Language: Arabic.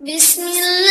بسم الله